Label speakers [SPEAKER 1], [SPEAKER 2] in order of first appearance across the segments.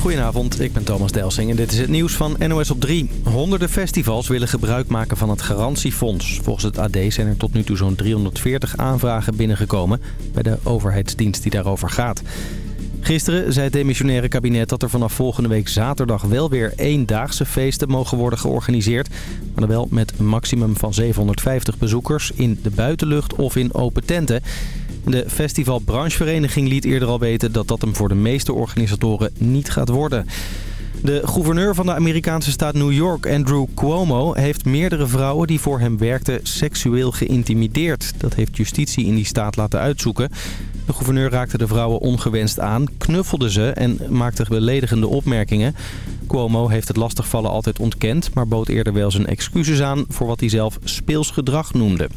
[SPEAKER 1] Goedenavond, ik ben Thomas Delsing en dit is het nieuws van NOS op 3. Honderden festivals willen gebruik maken van het garantiefonds. Volgens het AD zijn er tot nu toe zo'n 340 aanvragen binnengekomen... bij de overheidsdienst die daarover gaat. Gisteren zei het demissionaire kabinet dat er vanaf volgende week zaterdag wel weer eendaagse feesten mogen worden georganiseerd. Maar dan wel met een maximum van 750 bezoekers in de buitenlucht of in open tenten. De festivalbranchevereniging liet eerder al weten dat dat hem voor de meeste organisatoren niet gaat worden. De gouverneur van de Amerikaanse staat New York, Andrew Cuomo, heeft meerdere vrouwen die voor hem werkten seksueel geïntimideerd. Dat heeft justitie in die staat laten uitzoeken. De gouverneur raakte de vrouwen ongewenst aan, knuffelde ze en maakte beledigende opmerkingen. Cuomo heeft het lastigvallen altijd ontkend, maar bood eerder wel zijn excuses aan voor wat hij zelf speels gedrag noemde.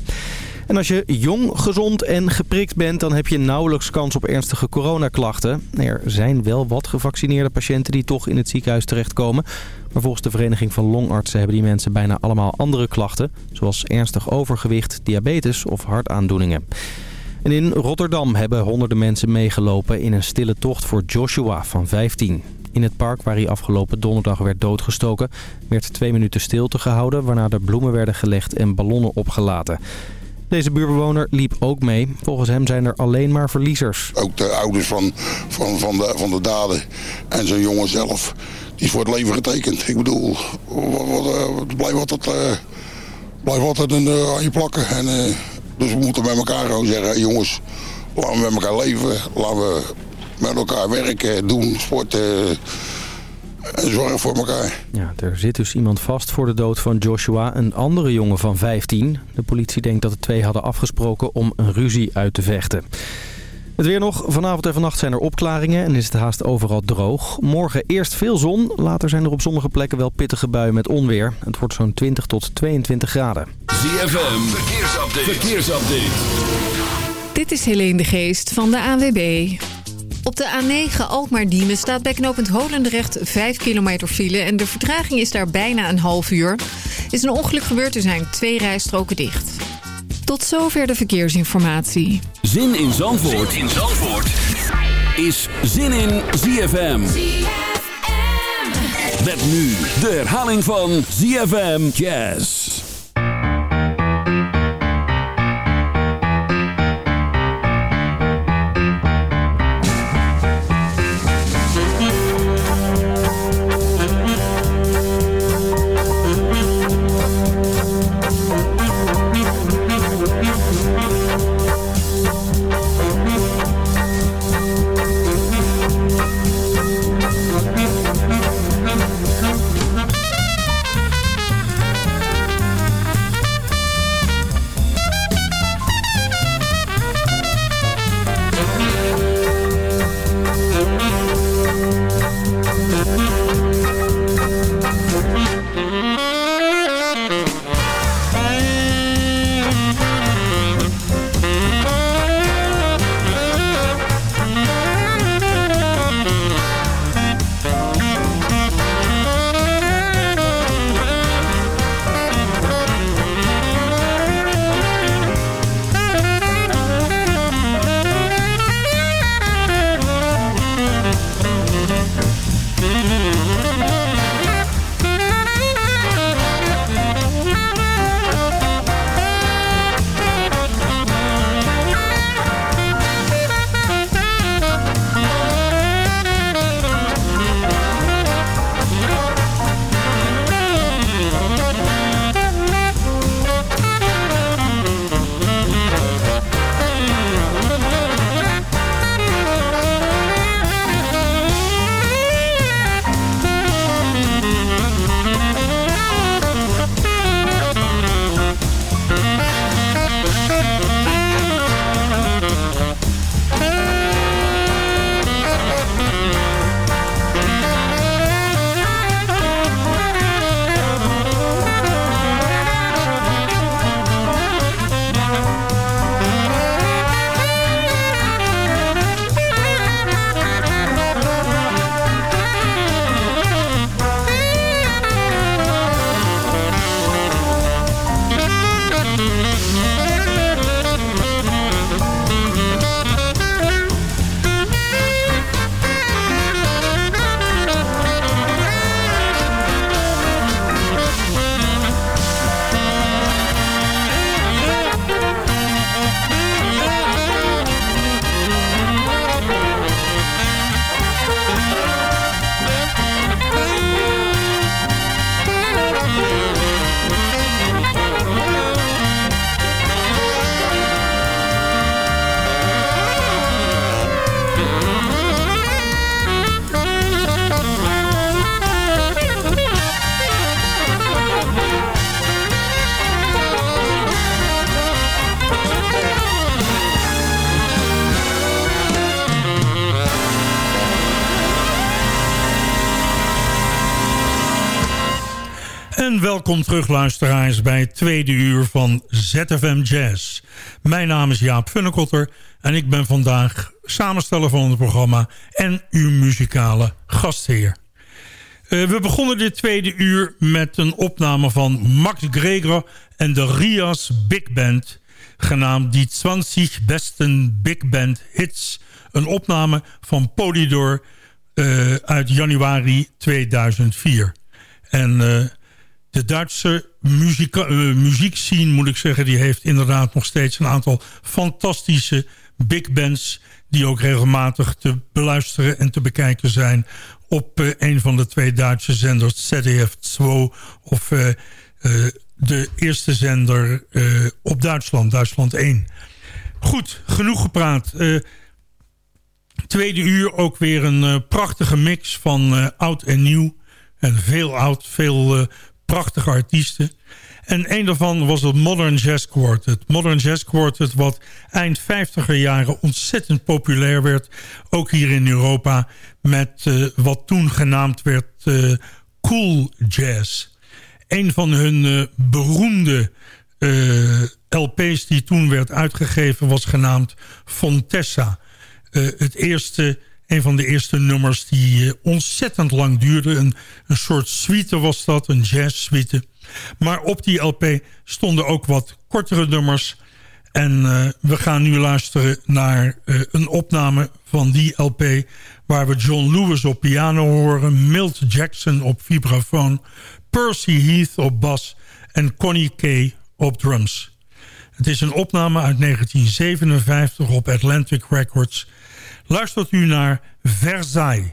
[SPEAKER 1] En als je jong, gezond en geprikt bent, dan heb je nauwelijks kans op ernstige coronaklachten. Er zijn wel wat gevaccineerde patiënten die toch in het ziekenhuis terechtkomen. Maar volgens de Vereniging van Longartsen hebben die mensen bijna allemaal andere klachten. Zoals ernstig overgewicht, diabetes of hartaandoeningen. En in Rotterdam hebben honderden mensen meegelopen in een stille tocht voor Joshua van 15. In het park waar hij afgelopen donderdag werd doodgestoken... werd twee minuten stilte gehouden... waarna er bloemen werden gelegd en ballonnen opgelaten. Deze buurbewoner liep ook mee. Volgens hem zijn er alleen maar verliezers.
[SPEAKER 2] Ook de ouders van, van, van, de, van de daden en zijn jongen zelf, die is voor het leven getekend. Ik bedoel, wat, wat, uh, blijft altijd een, uh, aan je plakken. En, uh, dus we moeten met elkaar gewoon zeggen, jongens, laten we met elkaar leven. Laten we met elkaar werken, doen, sporten en zorgen voor elkaar.
[SPEAKER 1] Ja, er zit dus iemand vast voor de dood van Joshua, een andere jongen van 15. De politie denkt dat de twee hadden afgesproken om een ruzie uit te vechten. Het weer nog. Vanavond en vannacht zijn er opklaringen en is het haast overal droog. Morgen eerst veel zon. Later zijn er op sommige plekken wel pittige buien met onweer. Het wordt zo'n 20 tot 22 graden.
[SPEAKER 3] ZFM, verkeersupdate. verkeersupdate.
[SPEAKER 4] Dit is Helene de Geest van de ANWB. Op de A9 Alkmaar-Diemen staat bij knooppunt Holendrecht 5 kilometer file... en de vertraging is daar bijna een half uur. Is een ongeluk gebeurd, er zijn twee rijstroken dicht. Tot zover de verkeersinformatie.
[SPEAKER 3] Zin in Zandvoort, zin in Zandvoort. is Zin in ZFM. Met nu de herhaling van ZFM Jazz.
[SPEAKER 5] Welkom terug luisteraars bij het tweede uur van ZFM Jazz. Mijn naam is Jaap Funnekotter en ik ben vandaag samensteller van het programma en uw muzikale gastheer. Uh, we begonnen dit tweede uur met een opname van Max Gregor en de Rias Big Band... genaamd Die 20 Besten Big Band Hits. Een opname van Polydor uh, uit januari 2004. En... Uh, de Duitse muziek, uh, muziekscene, moet ik zeggen... die heeft inderdaad nog steeds een aantal fantastische big bands... die ook regelmatig te beluisteren en te bekijken zijn... op uh, een van de twee Duitse zenders, ZDF 2... of uh, de eerste zender op Duitsland, Duitsland 1. Goed, genoeg gepraat. tweede uur ook weer een prachtige mix van oud en nieuw... En veel oud, veel prachtige artiesten. En een daarvan was het Modern Jazz Quartet. Modern Jazz Quartet wat eind 50er jaren ontzettend populair werd. Ook hier in Europa met uh, wat toen genaamd werd uh, Cool Jazz. Een van hun uh, beroemde LP's die toen werd uitgegeven was genaamd Fontessa. het eerste een van de eerste nummers die uh, ontzettend lang duurde. Een, een soort suite was dat, een jazz suite. Maar op die LP stonden ook wat kortere nummers. En uh, we gaan nu luisteren naar uh, een opname van die LP... waar we John Lewis op piano horen... Milt Jackson op vibrafoon... Percy Heath op bas en Connie Kay op drums. Het is een opname uit 1957 op Atlantic Records luistert u naar Versailles.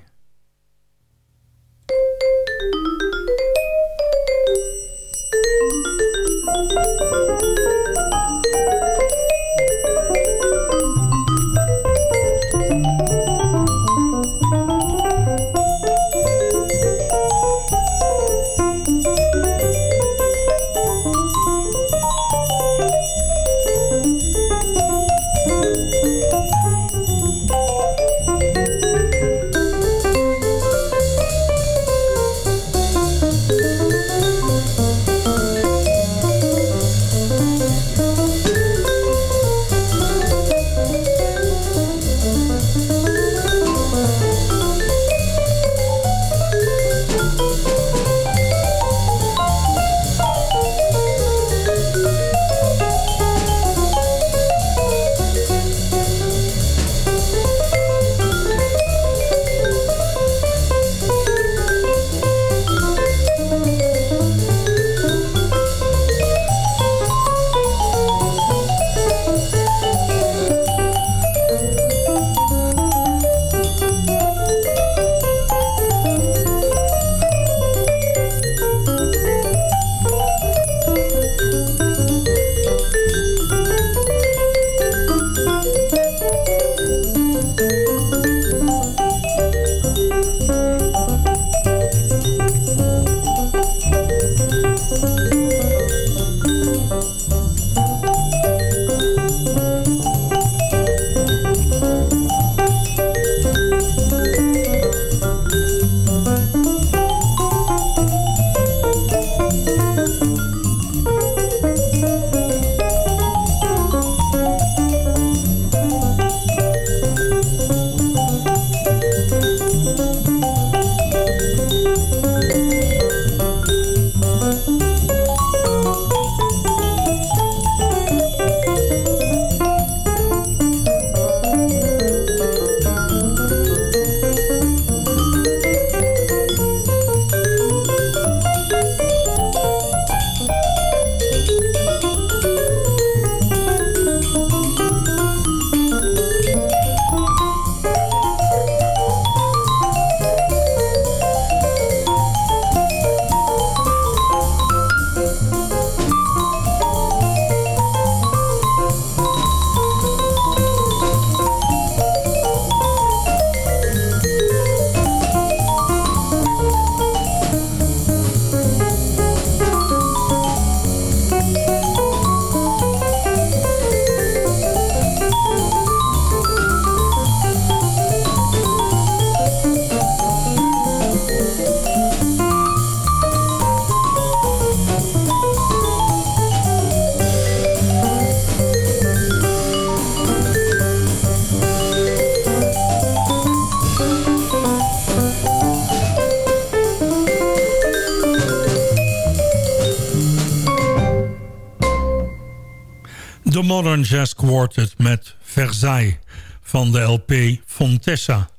[SPEAKER 5] Quartet met Versailles van de LP Fontessa.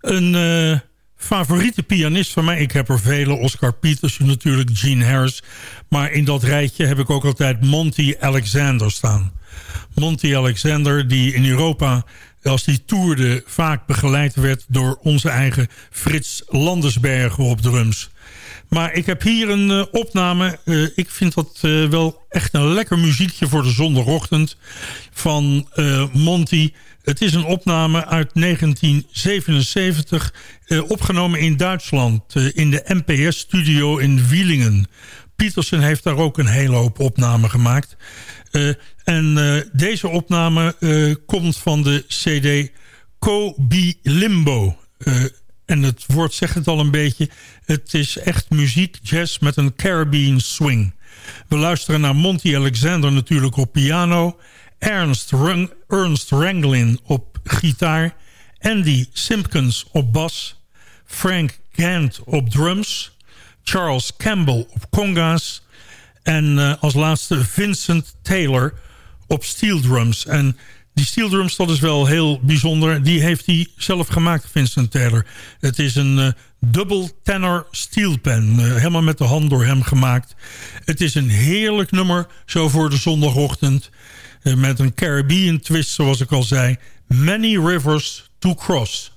[SPEAKER 5] Een uh, favoriete pianist van mij, ik heb er vele, Oscar Peterson natuurlijk, Gene Harris. Maar in dat rijtje heb ik ook altijd Monty Alexander staan. Monty Alexander die in Europa als die toerde vaak begeleid werd door onze eigen Frits Landersbergen op drums. Maar ik heb hier een uh, opname. Uh, ik vind dat uh, wel echt een lekker muziekje voor de zondagochtend van Monty. Het is een opname uit 1977, opgenomen in Duitsland in de NPS-studio in Wielingen. Peterson heeft daar ook een hele hoop opnamen gemaakt. en deze opname komt van de CD Kobi Limbo. En het woord zegt het al een beetje. Het is echt muziek, jazz met een Caribbean swing. We luisteren naar Monty Alexander natuurlijk op piano. Ernst, Rung, Ernst Ranglin op gitaar. Andy Simpkins op bas. Frank Gant op drums. Charles Campbell op conga's. En uh, als laatste Vincent Taylor op steel drums. En die steel drums, dat is wel heel bijzonder. Die heeft hij zelf gemaakt, Vincent Taylor. Het is een uh, double tenor steel pen. Uh, helemaal met de hand door hem gemaakt. Het is een heerlijk nummer, zo voor de zondagochtend. Uh, met een Caribbean twist, zoals ik al zei. Many Rivers to Cross.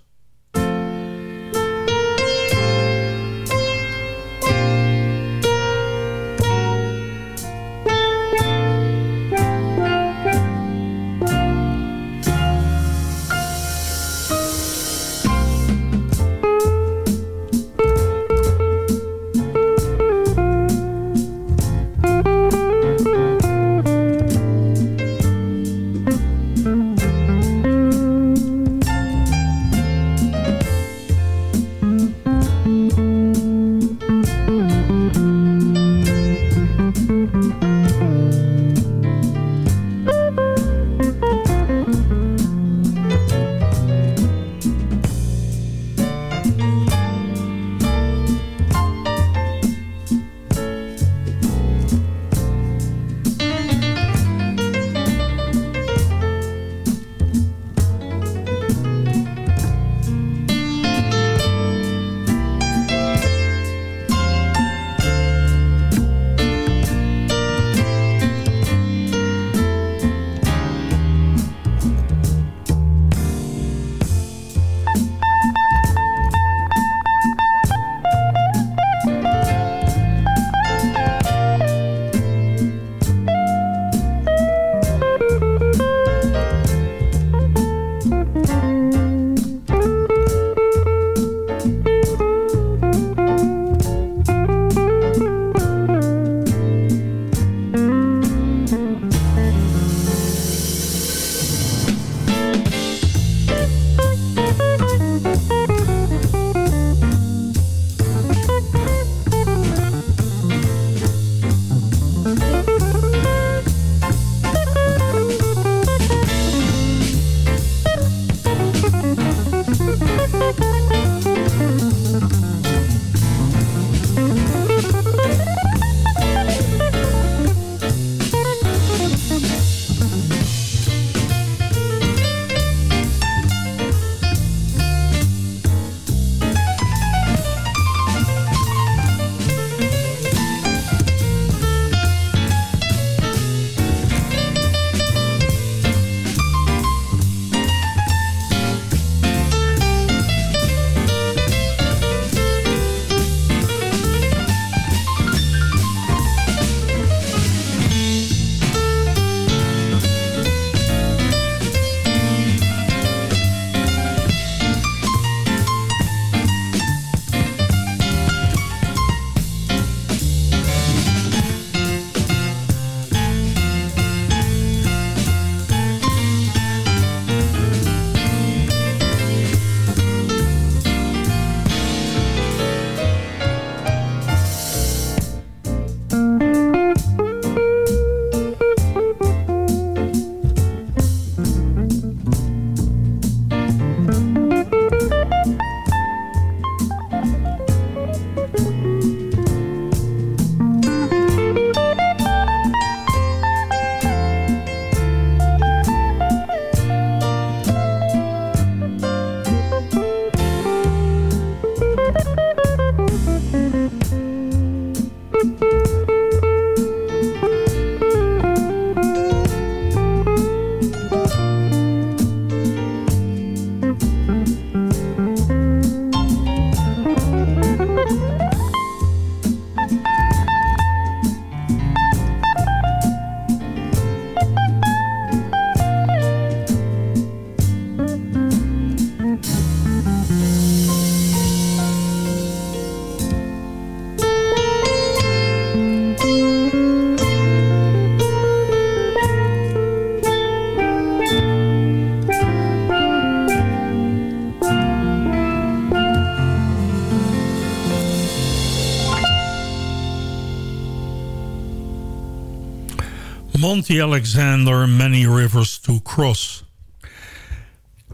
[SPEAKER 5] Monty Alexander, Many Rivers to Cross.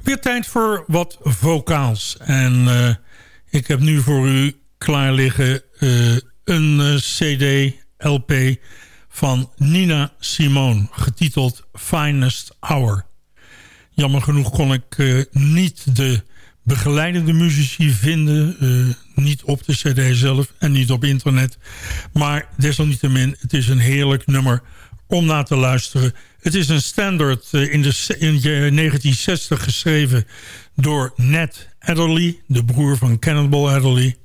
[SPEAKER 5] Weer tijd voor wat vocaals. En uh, ik heb nu voor u klaar liggen uh, een uh, cd, LP van Nina Simone, getiteld Finest Hour. Jammer genoeg kon ik niet de begeleidende muzici vinden. niet op de cd zelf en niet op internet. Maar desalniettemin, het is een heerlijk nummer om naar te luisteren. Het is een standard eh, in, de, in 1960 geschreven door Ned Adderley, de broer van Cannonball Adderley.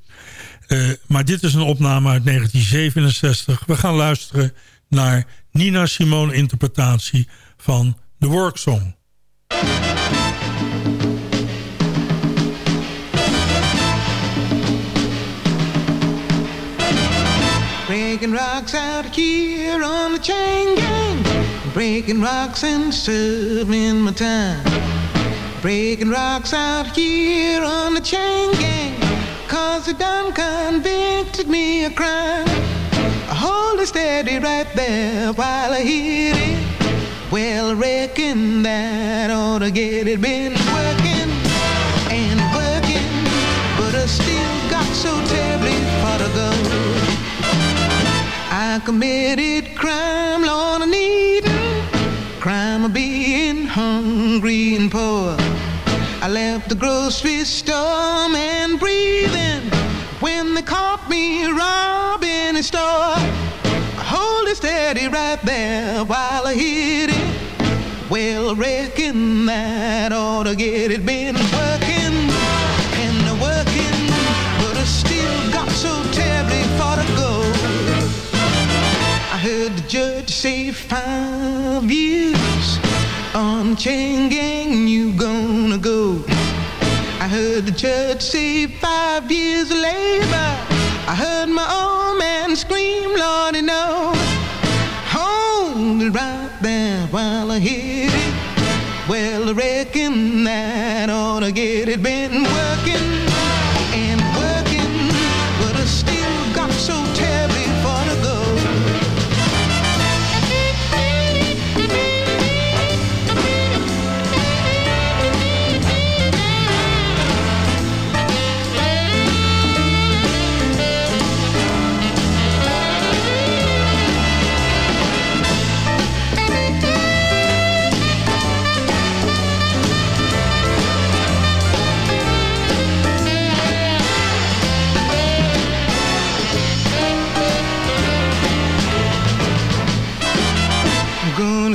[SPEAKER 5] Uh, maar dit is een opname uit 1967. We gaan luisteren naar Nina Simone interpretatie van The Work Song.
[SPEAKER 6] Breaking rocks out here on the chain gang. Breaking rocks and serving my time. Breaking rocks out here on the chain gang. Cause they done convicted me of crime. Hold it steady right there while I hit it. Well, I reckon that ought to get it. Been working and working, but I still got so terribly far to go. I committed crime, Lord, I need it. crime of being hungry and poor. I left the grocery store and breathing when they caught me robbing a store. Hold it steady right there while I hit it. Well, I reckon that ought to get it. Been say five years on chain gang you gonna go. I heard the judge say five years labor. I heard my old man scream, Lordy, no. Hold it right there while I hit it. Well, I reckon that ought to get it. Been working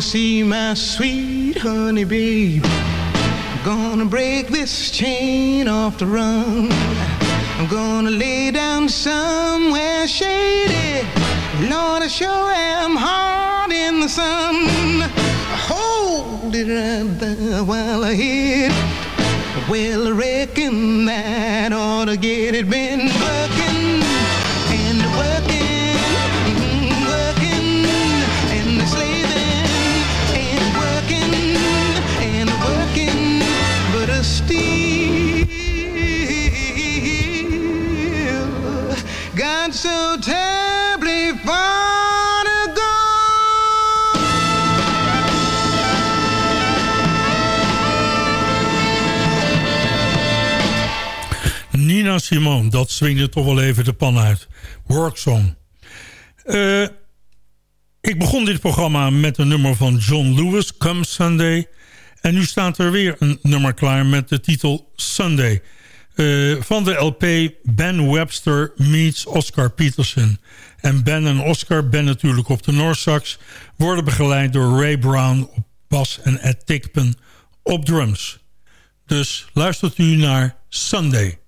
[SPEAKER 6] see my sweet honey babe. I'm gonna break this chain off the run. I'm gonna lay down somewhere shady. Lord, I sure am hard in the sun. Hold it right there while I hit it. Well, I reckon that ought to get it. Been working
[SPEAKER 5] Simone, dat swingde toch wel even de pan uit. Worksong. Eh, ik begon dit programma met een nummer van John Lewis, Come Sunday. En nu staat er weer een nummer klaar met de titel Sunday. Eh, van de LP Ben Webster meets Oscar Peterson. En Ben en Oscar, Ben natuurlijk op de Noorsax... worden begeleid door Ray Brown op bas en Ed Tickpen op drums. Dus luistert u naar Sunday.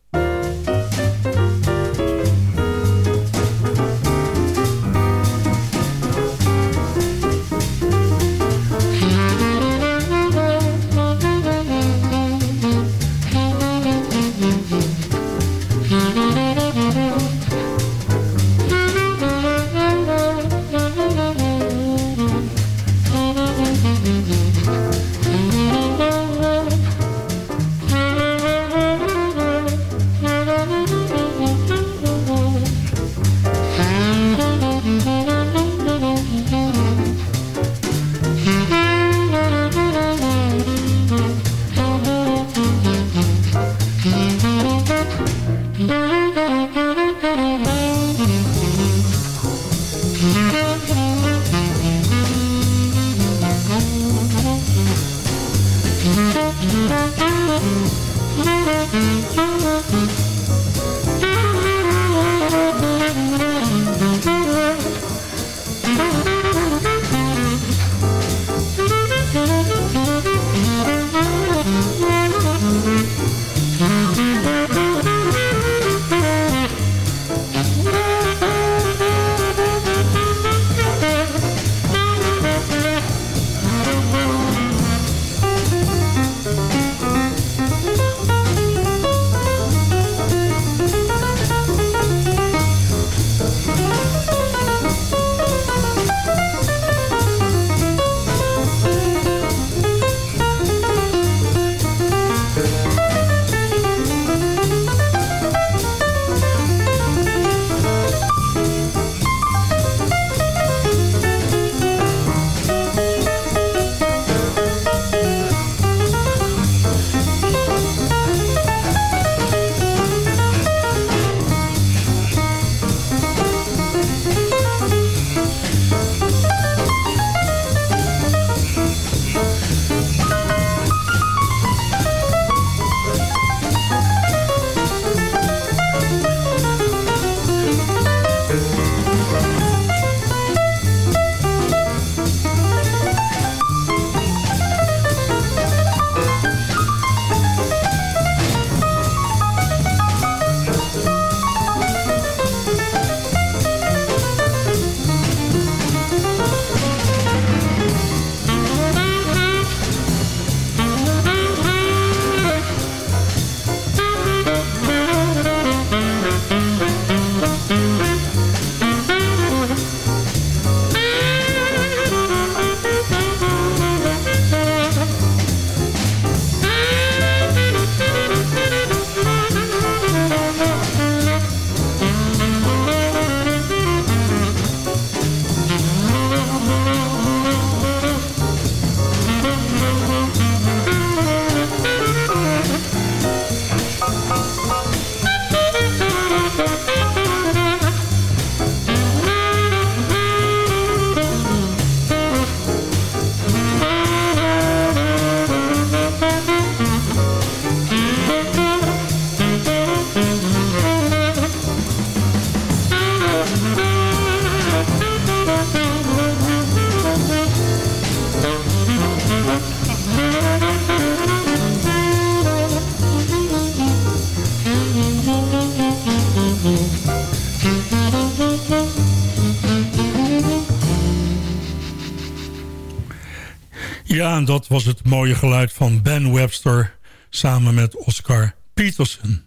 [SPEAKER 5] Dat was het mooie geluid van Ben Webster samen met Oscar Peterson.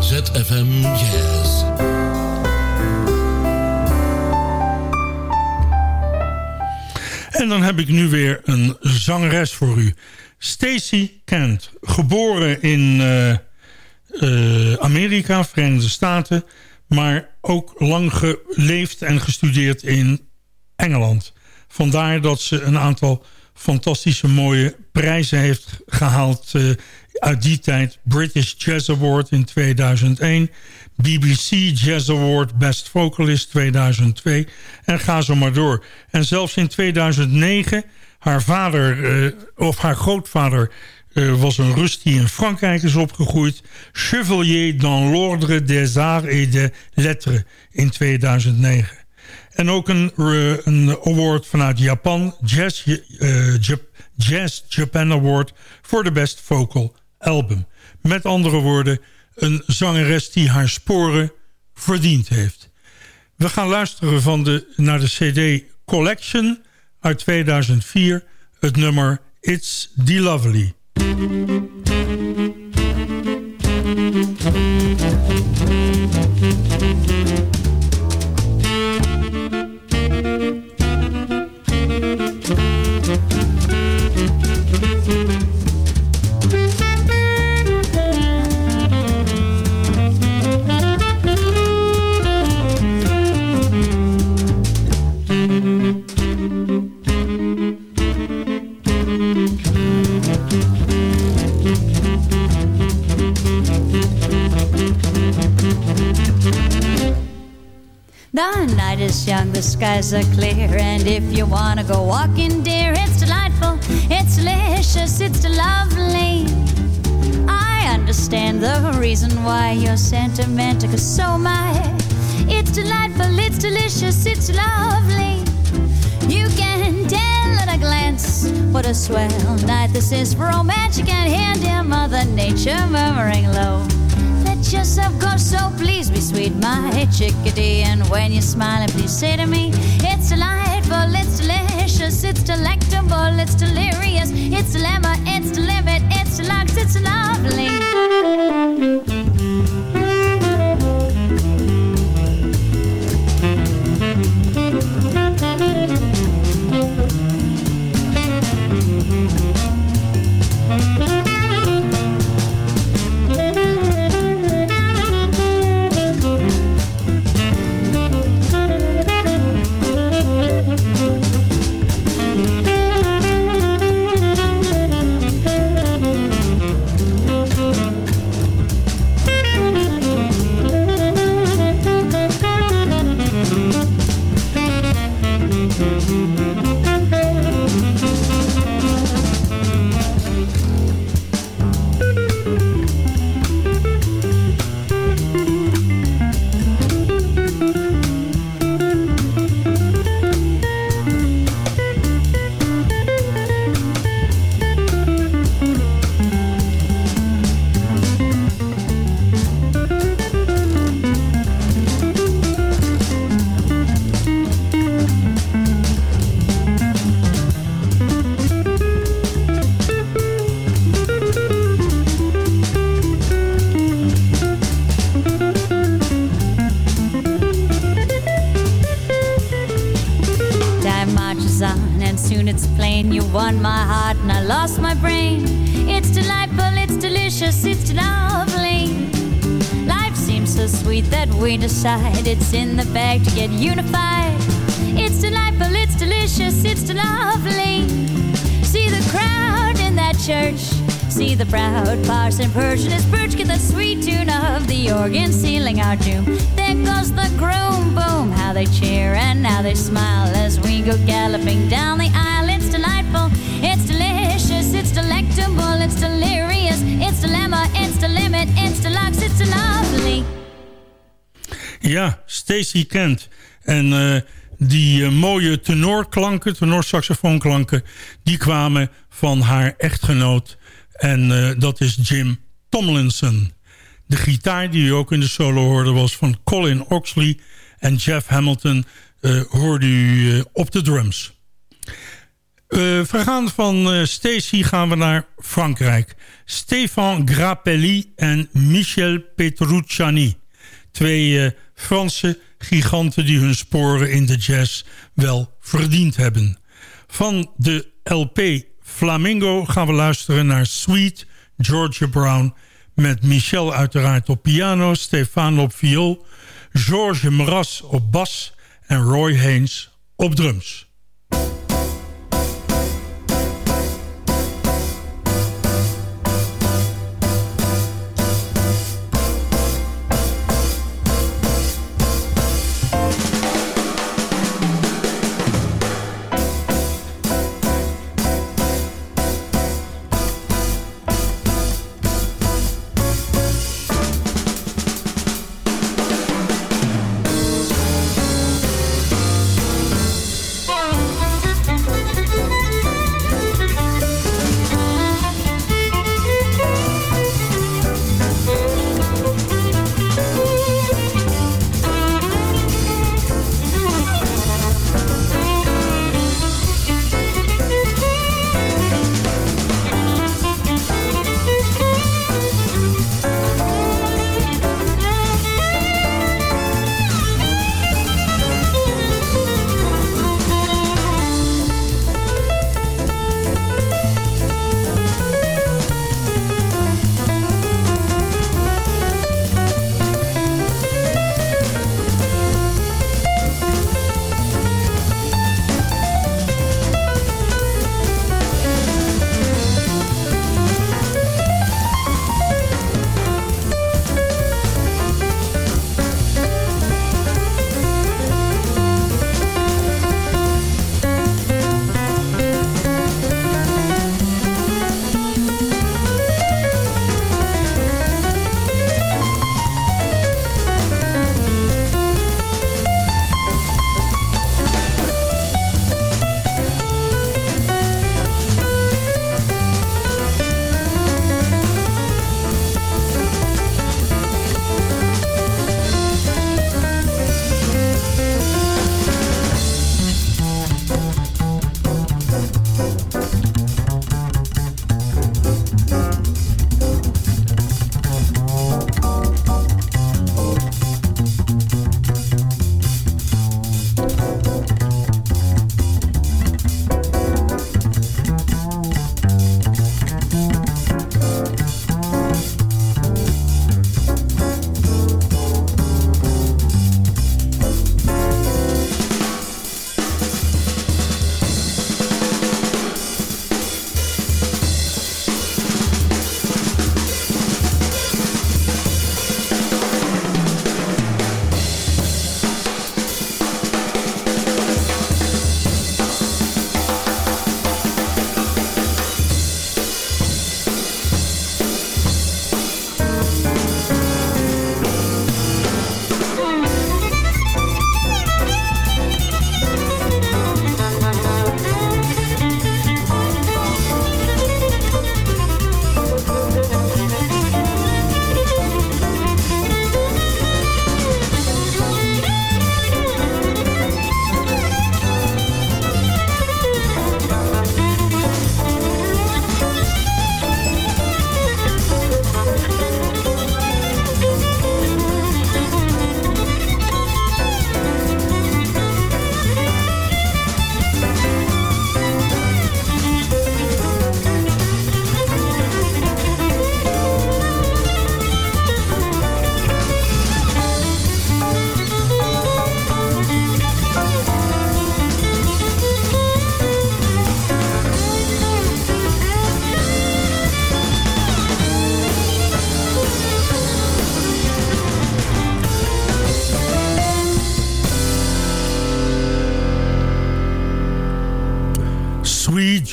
[SPEAKER 3] ZFM Jazz.
[SPEAKER 5] En dan heb ik nu weer een zangeres voor u. Stacy Kent, geboren in uh, uh, Amerika, Verenigde Staten... maar ook lang geleefd en gestudeerd in Engeland. Vandaar dat ze een aantal fantastische mooie prijzen heeft gehaald... Uh, uit die tijd British Jazz Award in 2001... BBC Jazz Award Best Vocalist 2002 en ga zo maar door. En zelfs in 2009, haar vader uh, of haar grootvader uh, was een Rus die in Frankrijk is opgegroeid. Chevalier dans l'Ordre des Arts et des Lettres in 2009. En ook een, uh, een award vanuit Japan, Jazz, Jap Jazz Japan Award voor de Best Vocal Album. Met andere woorden een zangeres die haar sporen verdiend heeft. We gaan luisteren van de, naar de cd Collection uit 2004. Het nummer It's the Lovely.
[SPEAKER 7] The night is young, the skies are clear, and if you wanna go walking, dear, it's delightful, it's delicious, it's lovely. I understand the reason why you're sentimental, cause so am I. It's delightful, it's delicious, it's lovely. You can tell at a glance what a swell night this is for romance. You can hear dear Mother Nature murmuring low yourself go, so please be sweet, my chickadee. And when you're smiling, please say to me, It's delightful, it's delicious, it's delectable, it's delirious, it's dilemma, it's the limit, it's deluxe, it's lovely.
[SPEAKER 5] Ja, Stacy Kent. En uh, die uh, mooie tenorklanken, tenorsaxofoonklanken... die kwamen van haar echtgenoot En uh, dat is Jim Tomlinson. De gitaar die u ook in de solo hoorde was van Colin Oxley. En Jeff Hamilton hoorde u op de drums. Vergaan van Stacy gaan we naar Frankrijk. Stefan Grappelli en Michel Petrucciani. Twee Franse giganten die hun sporen in de jazz wel verdiend hebben. Van de LP Flamingo gaan we luisteren naar Sweet Georgia Brown... met Michel uiteraard op piano, Stefan op viool... George Mras op bas en Roy Haynes op drums.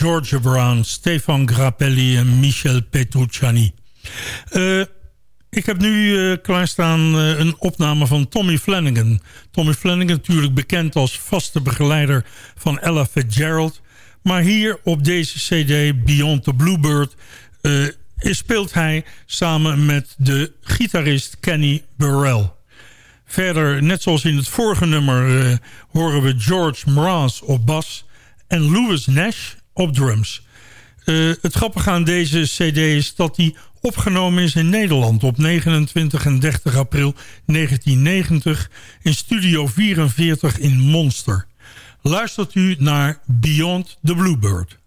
[SPEAKER 5] Georgia Brown, Stefan Grappelli en Michel Petrucciani. Uh, ik heb nu uh, klaarstaan uh, een opname van Tommy Flanagan. Tommy Flanagan natuurlijk bekend als vaste begeleider van Ella Fitzgerald. Maar hier op deze cd, Beyond the Bluebird... speelt hij samen met de gitarist Kenny Burrell. Verder, net zoals in het vorige nummer, horen we George Mraz op bas en Louis Nash op drums. Uh, het grappige aan deze cd is dat die opgenomen is in Nederland op 29 en 30 april 1990 in Studio 44 in Monster. Luistert u naar Beyond the Bluebird.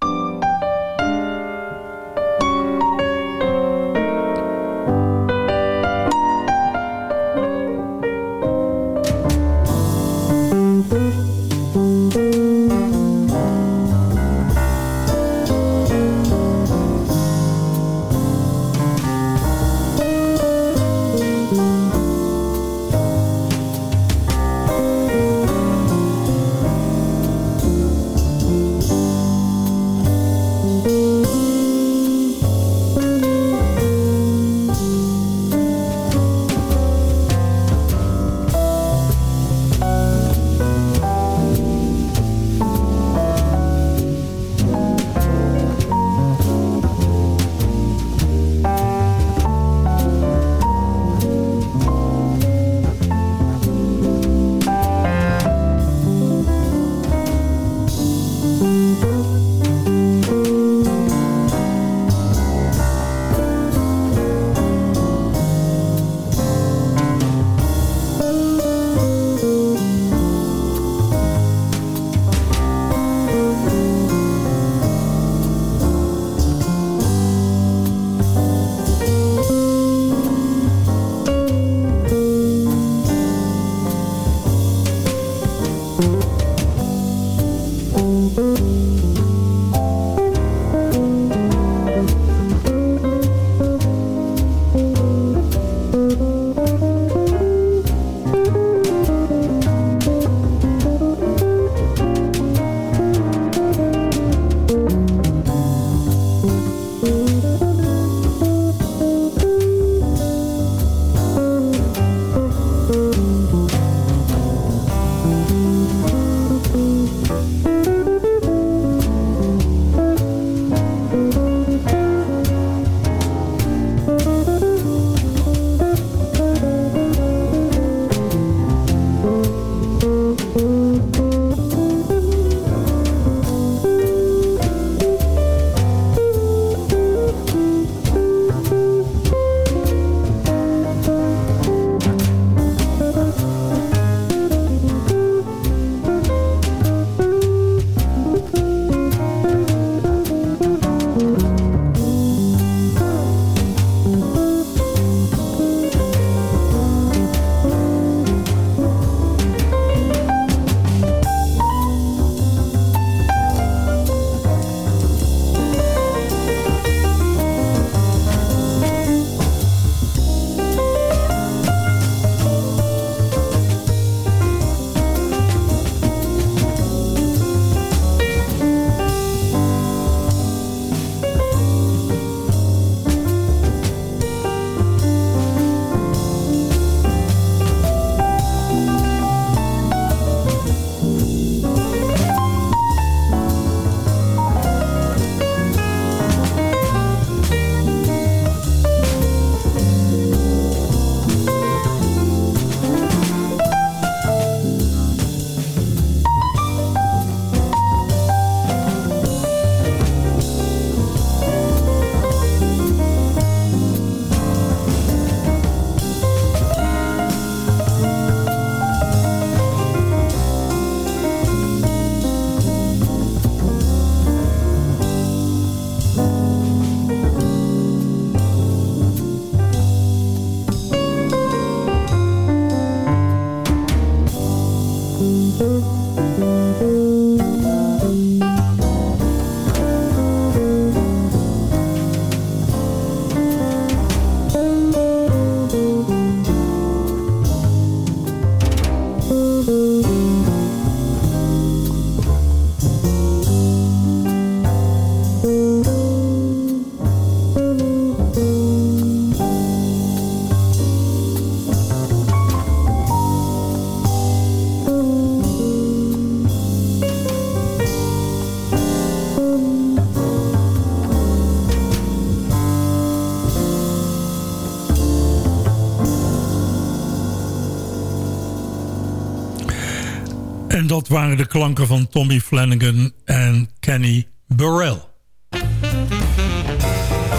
[SPEAKER 5] Dat waren de klanken van Tommy Flanagan en Kenny Burrell.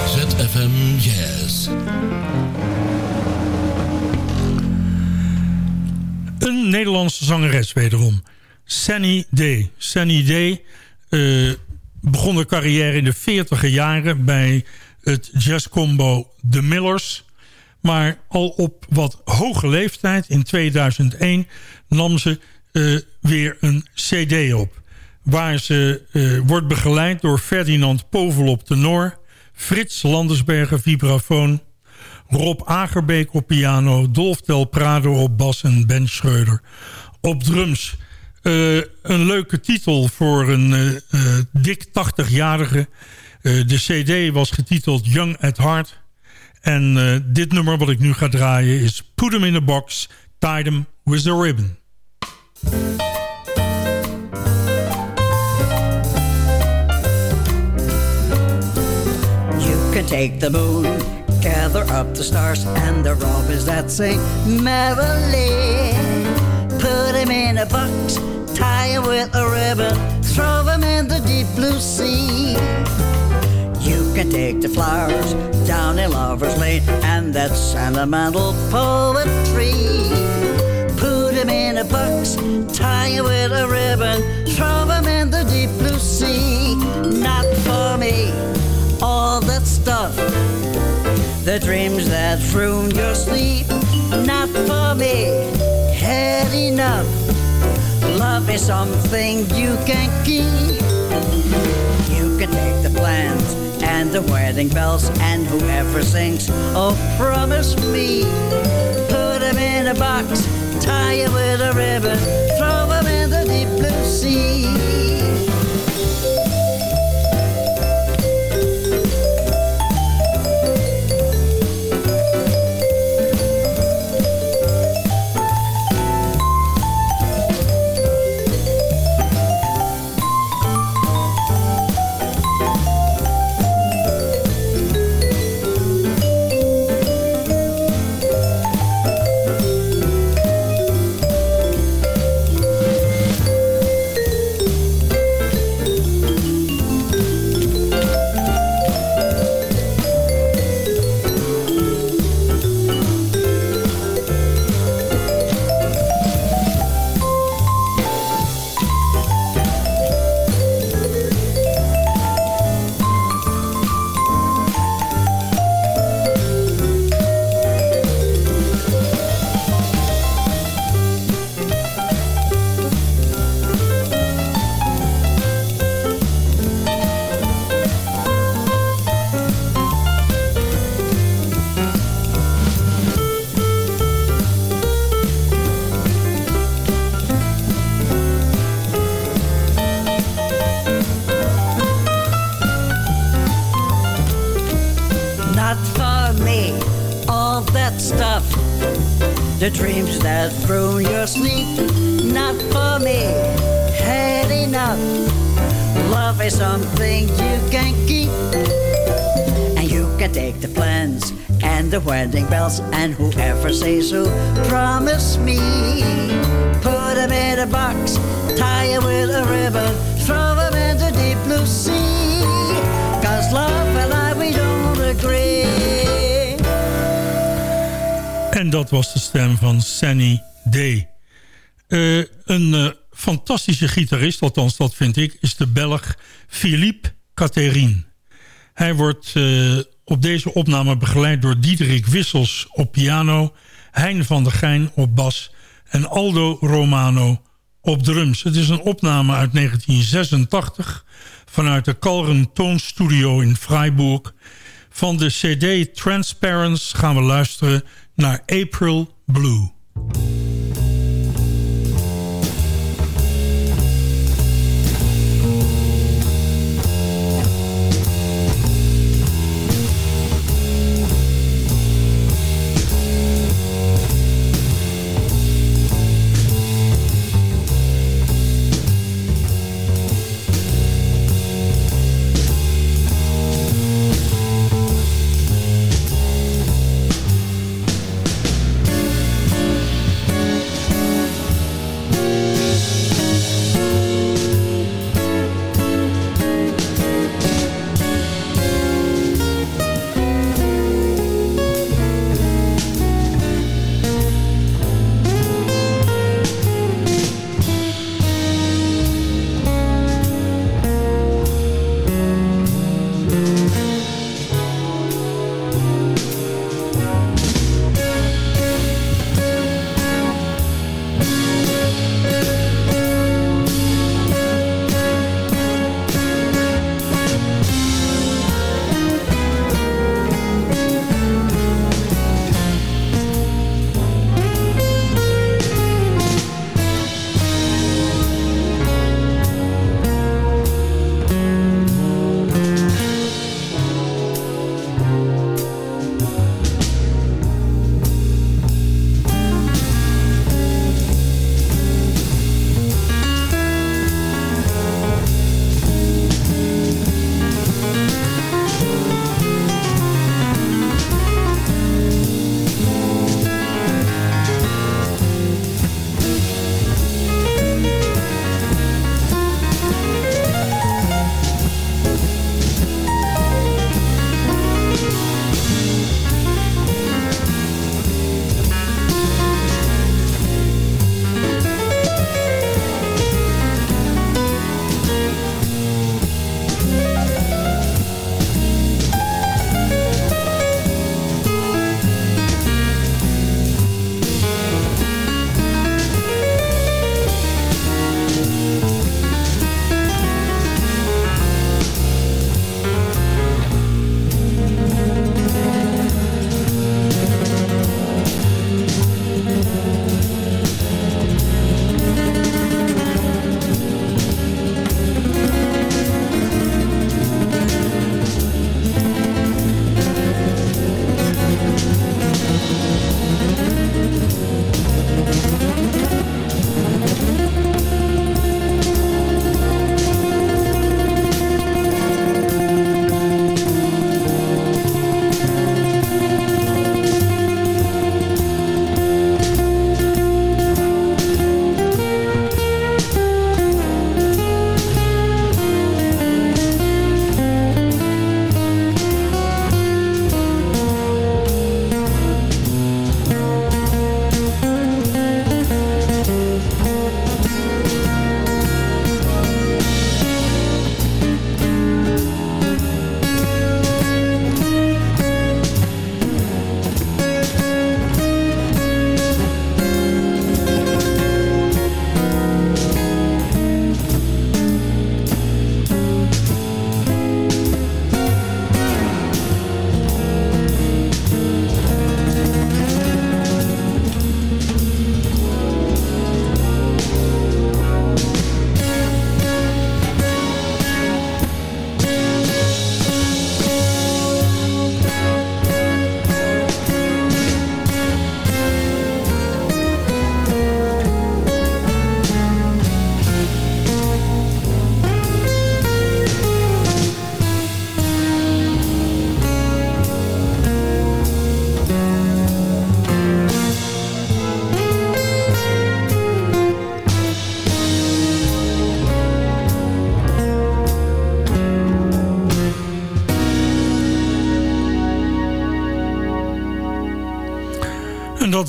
[SPEAKER 3] ZFM Jazz.
[SPEAKER 5] Een Nederlandse zangeres wederom. Sunny Day. Sunny Day uh, begon haar carrière in de 40 jaren bij het jazzcombo The Millers. Maar al op wat hoge leeftijd, in 2001, nam ze uh, weer een cd op. Waar ze uh, wordt begeleid door Ferdinand Povel op tenor... Frits Landersbergen vibrafoon... Rob Agerbeek op piano... Dolf Del Prado op bas en Ben Schreuder op drums. Uh, een leuke titel voor een dik 80-jarige. de cd was getiteld Young at Heart... En dit nummer wat ik nu ga draaien is Put 'em in a Box, Tie 'em with a Ribbon.
[SPEAKER 8] You can take the moon, gather up the stars and the robins that sing merrily. Put 'em in a box, tie 'em with a ribbon, throw 'em in the deep blue sea. You can take the flowers down in Lover's Lane and that sentimental poetry. Tie 'em with a ribbon, throw 'em in the deep blue sea. Not for me, all that stuff, the dreams that ruin your sleep. Not for me, had enough. Love is something you can keep. You can take the plans and the wedding bells and whoever sings, oh promise me. Put them in a box, tie it with a ribbon, throw them in the deep blue sea. The wedding bells and whoever says so. Promise me. Put them in a box, tie it with a ribbon, throw them in the deep blue sea. Cause love and I, we don't agree.
[SPEAKER 5] En dat was de stem van Sunny Day. Uh, een uh, fantastische gitarist, althans dat vind ik... is de Belg Philippe Catherine. Hij wordt uh, op deze opname begeleid door Diederik Wissels op piano... Hein van der Geijn op bas en Aldo Romano op drums. Het is een opname uit 1986 vanuit de Kalren Toonstudio in Freiburg. Van de cd Transparence gaan we luisteren naar April Blue.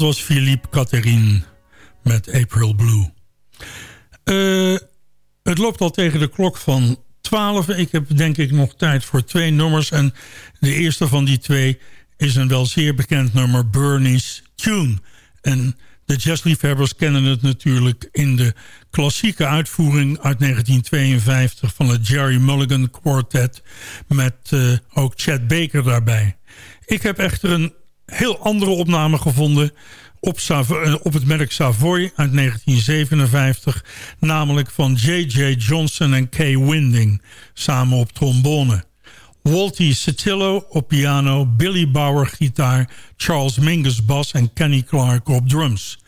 [SPEAKER 5] Was Philippe Catherine met April Blue. Uh, het loopt al tegen de klok van 12. Ik heb denk ik nog tijd voor twee nummers. En de eerste van die twee is een wel zeer bekend nummer, Bernie's Tune. En de jazzliefhebbers kennen het natuurlijk in de klassieke uitvoering uit 1952 van het Jerry Mulligan Quartet met uh, ook Chad Baker daarbij. Ik heb echter een heel andere opname gevonden op, eh, op het merk Savoy uit 1957. Namelijk van J.J. Johnson en Kay Winding. Samen op trombone. Walty Satillo op piano, Billy Bauer gitaar, Charles Mingus bas en Kenny Clark op drums.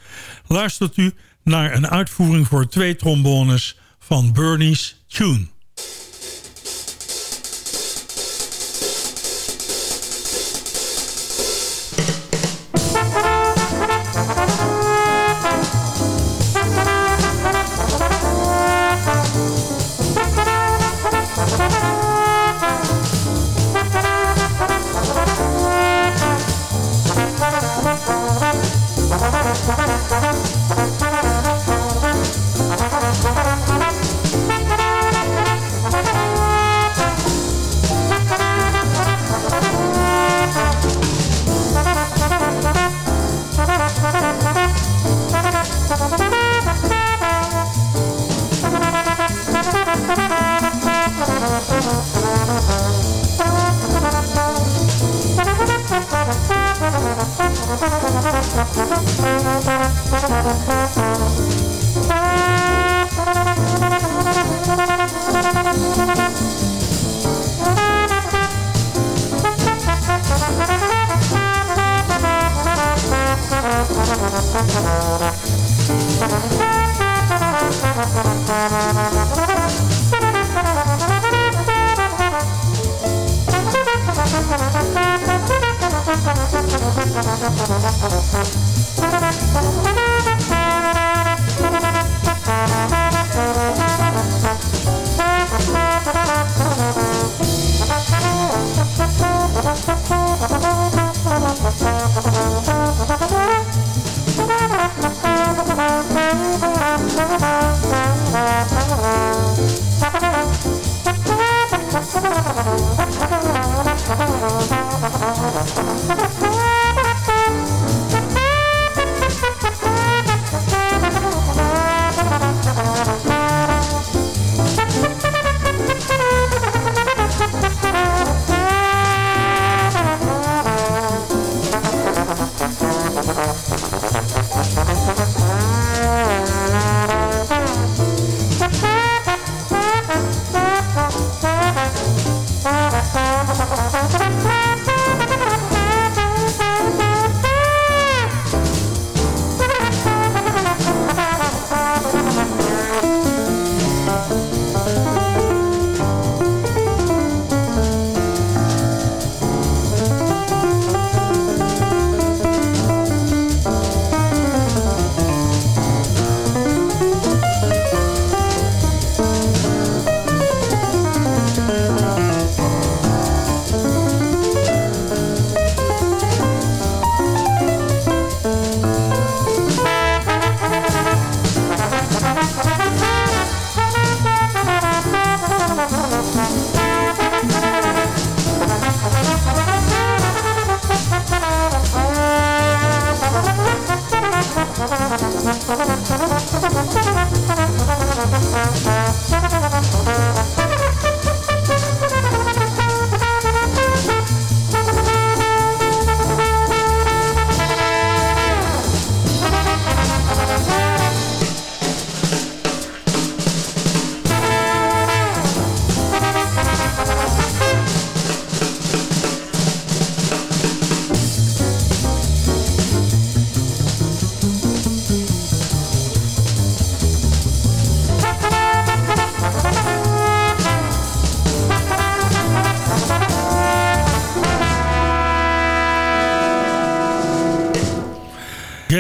[SPEAKER 5] Luistert u naar een uitvoering voor twee trombones van Bernie's Tune.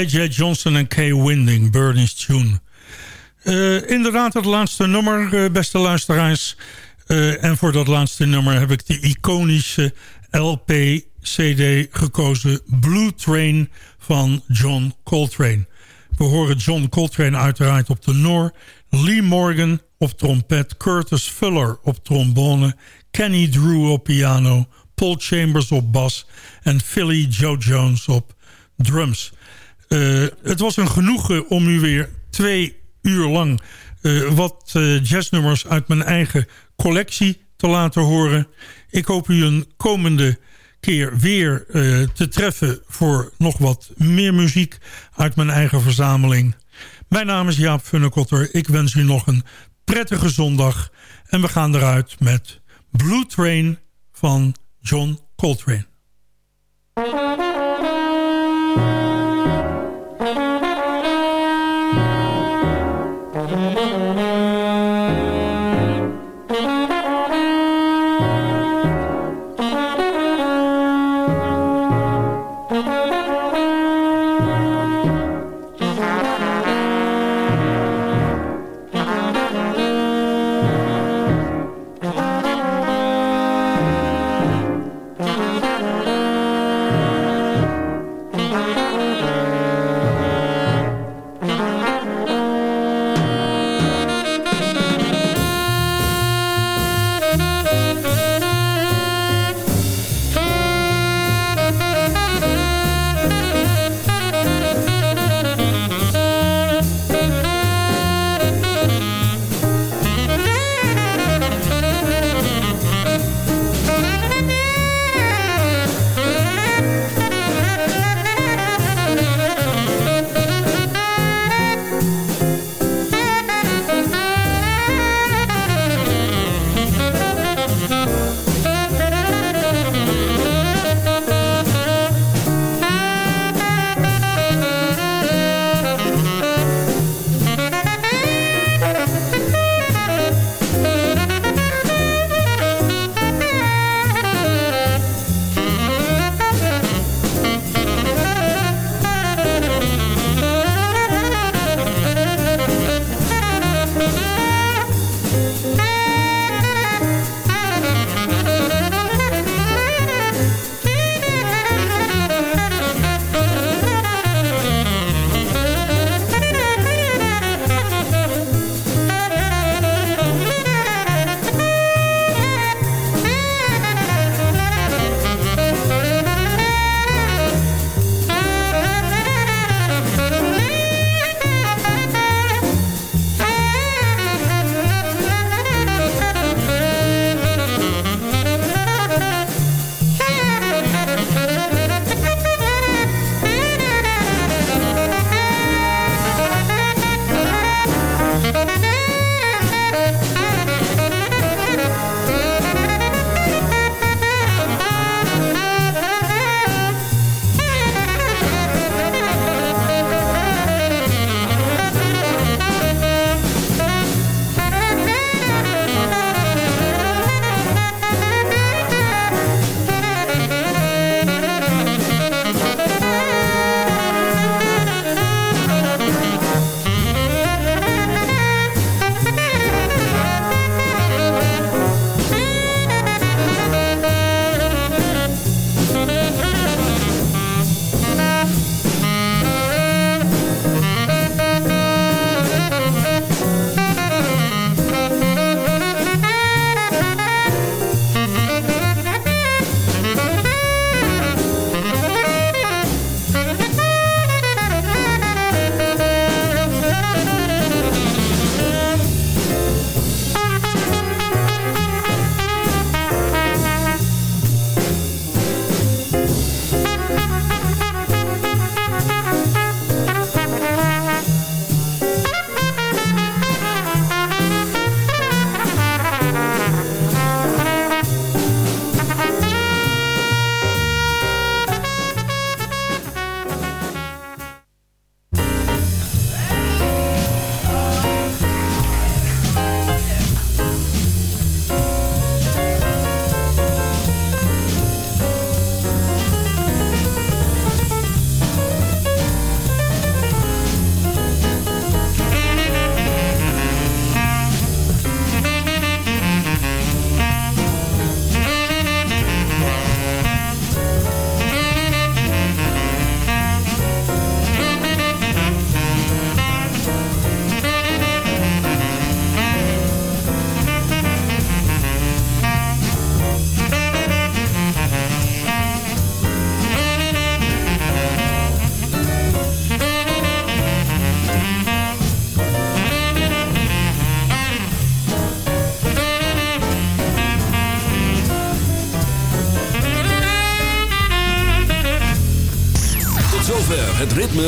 [SPEAKER 5] J.J. Johnson en Kay Winding, Bernie's Tune. Uh, inderdaad, het laatste nummer, uh, beste luisteraars. Uh, en voor dat laatste nummer heb ik de iconische LP cd gekozen Blue Train van John Coltrane. We horen John Coltrane uiteraard op de Noor, Lee Morgan op trompet, Curtis Fuller op trombone, Kenny Drew op piano, Paul Chambers op bas en Philly Joe Jones op drums. Uh, het was een genoegen om u weer twee uur lang uh, wat uh, jazznummers uit mijn eigen collectie te laten horen. Ik hoop u een komende keer weer te treffen voor nog wat meer muziek uit mijn eigen verzameling. Mijn naam is Jaap Funnekotter. Ik wens u nog een prettige zondag. En we gaan eruit met Blue Train van John Coltrane.